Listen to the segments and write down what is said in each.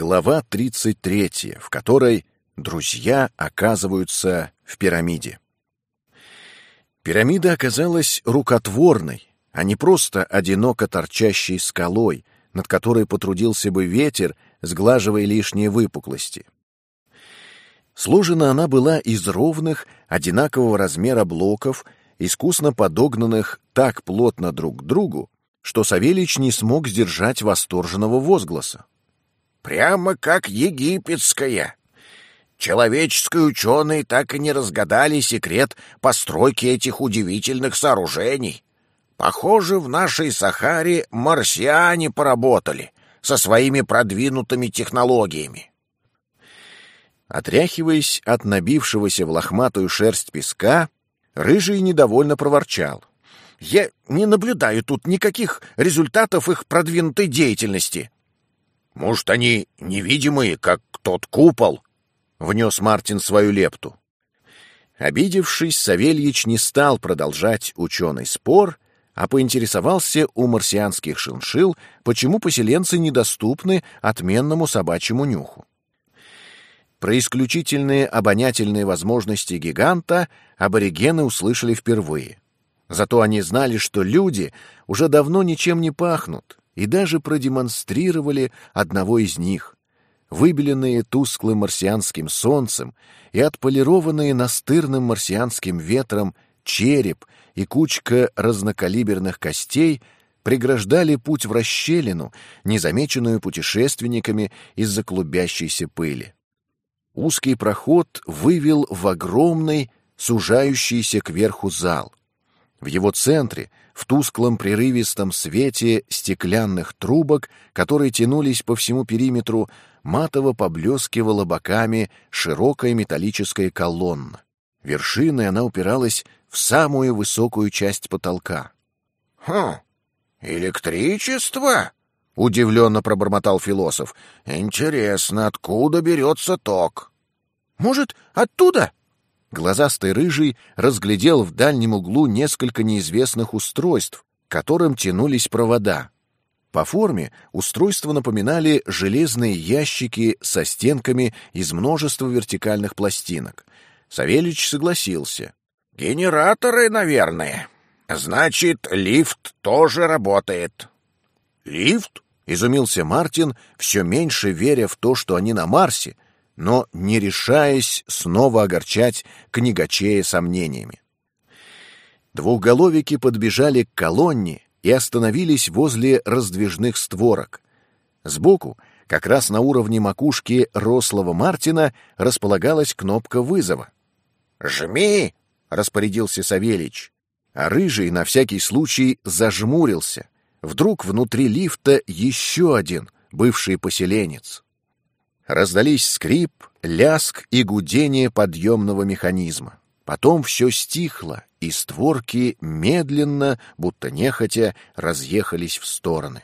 Глава 33, в которой друзья оказываются в пирамиде. Пирамида оказалась рукотворной, а не просто одиноко торчащей скалой, над которой потрудился бы ветер, сглаживая лишние выпуклости. Сложена она была из ровных, одинакового размера блоков, искусно подогнанных так плотно друг к другу, что Савельич не смог сдержать восторженного возгласа. Прямо как египетская. Человеческие ученые так и не разгадали секрет постройки этих удивительных сооружений. Похоже, в нашей Сахаре марсиане поработали со своими продвинутыми технологиями. Отряхиваясь от набившегося в лохматую шерсть песка, Рыжий недовольно проворчал. «Я не наблюдаю тут никаких результатов их продвинутой деятельности». «Может, они невидимые, как тот купол?» — внес Мартин свою лепту. Обидевшись, Савельич не стал продолжать ученый спор, а поинтересовался у марсианских шиншил, почему поселенцы недоступны отменному собачьему нюху. Про исключительные обонятельные возможности гиганта аборигены услышали впервые. Зато они знали, что люди уже давно ничем не пахнут, и даже продемонстрировали одного из них. Выбеленные тусклым марсианским солнцем и отполированные настырным марсианским ветром череп и кучка разнокалиберных костей преграждали путь в расщелину, незамеченную путешественниками из-за клубящейся пыли. Узкий проход вывел в огромный, сужающийся кверху зал. В его центре, в тусклом прерывистом свете стеклянных трубок, которые тянулись по всему периметру, матово поблескивала боками широкая металлическая колонна. Вершиной она упиралась в самую высокую часть потолка. — Хм, электричество? — удивленно пробормотал философ. — Интересно, откуда берется ток? — Может, оттуда? — Глазастый рыжий разглядел в дальнем углу несколько неизвестных устройств, к которым тянулись провода. По форме устройства напоминали железные ящики со стенками из множества вертикальных пластинок. Савельич согласился. «Генераторы, наверное. Значит, лифт тоже работает». «Лифт?» — изумился Мартин, все меньше веря в то, что они на Марсе — но не решаясь снова огорчать книгачея сомнениями. Двухголовики подбежали к колонне и остановились возле раздвижных створок. Сбоку, как раз на уровне макушки рослого Мартина, располагалась кнопка вызова. «Жми!» — распорядился Савельич. А Рыжий на всякий случай зажмурился. Вдруг внутри лифта еще один бывший поселенец. Раздались скрип, ляск и гудение подъемного механизма. Потом все стихло, и створки медленно, будто нехотя, разъехались в стороны.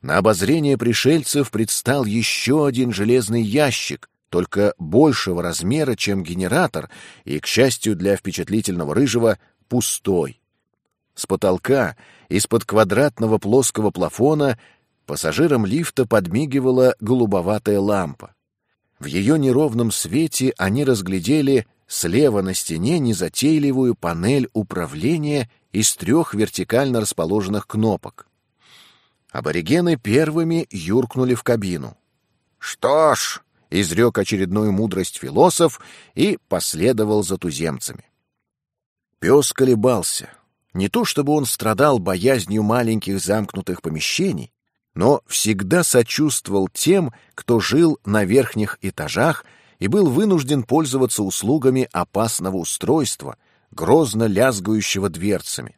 На обозрение пришельцев предстал еще один железный ящик, только большего размера, чем генератор, и, к счастью для впечатлительного рыжего, пустой. С потолка, из-под квадратного плоского плафона, Пассажирам лифта подмигивала голубоватая лампа. В ее неровном свете они разглядели слева на стене незатейливую панель управления из трех вертикально расположенных кнопок. Аборигены первыми юркнули в кабину. «Что ж», — изрек очередную мудрость философ и последовал за туземцами. Пес колебался. Не то чтобы он страдал боязнью маленьких замкнутых помещений, но всегда сочувствовал тем, кто жил на верхних этажах и был вынужден пользоваться услугами опасного устройства, грозно лязгающего дверцами.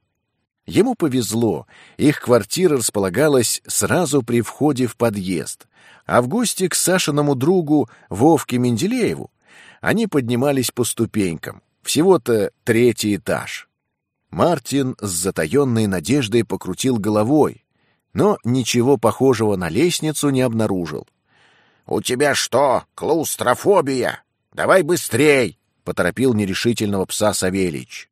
Ему повезло, их квартира располагалась сразу при входе в подъезд, а в гости к Сашиному другу Вовке Менделееву они поднимались по ступенькам, всего-то третий этаж. Мартин с затаенной надеждой покрутил головой, но ничего похожего на лестницу не обнаружил. «У тебя что, клаустрофобия? Давай быстрей!» — поторопил нерешительного пса Савельич.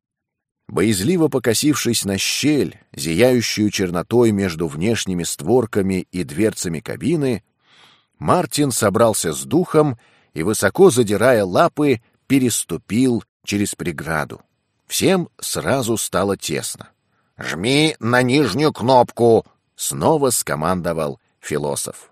Боязливо покосившись на щель, зияющую чернотой между внешними створками и дверцами кабины, Мартин собрался с духом и, высоко задирая лапы, переступил через преграду. Всем сразу стало тесно. «Жми на нижнюю кнопку!» — снова скомандовал философ.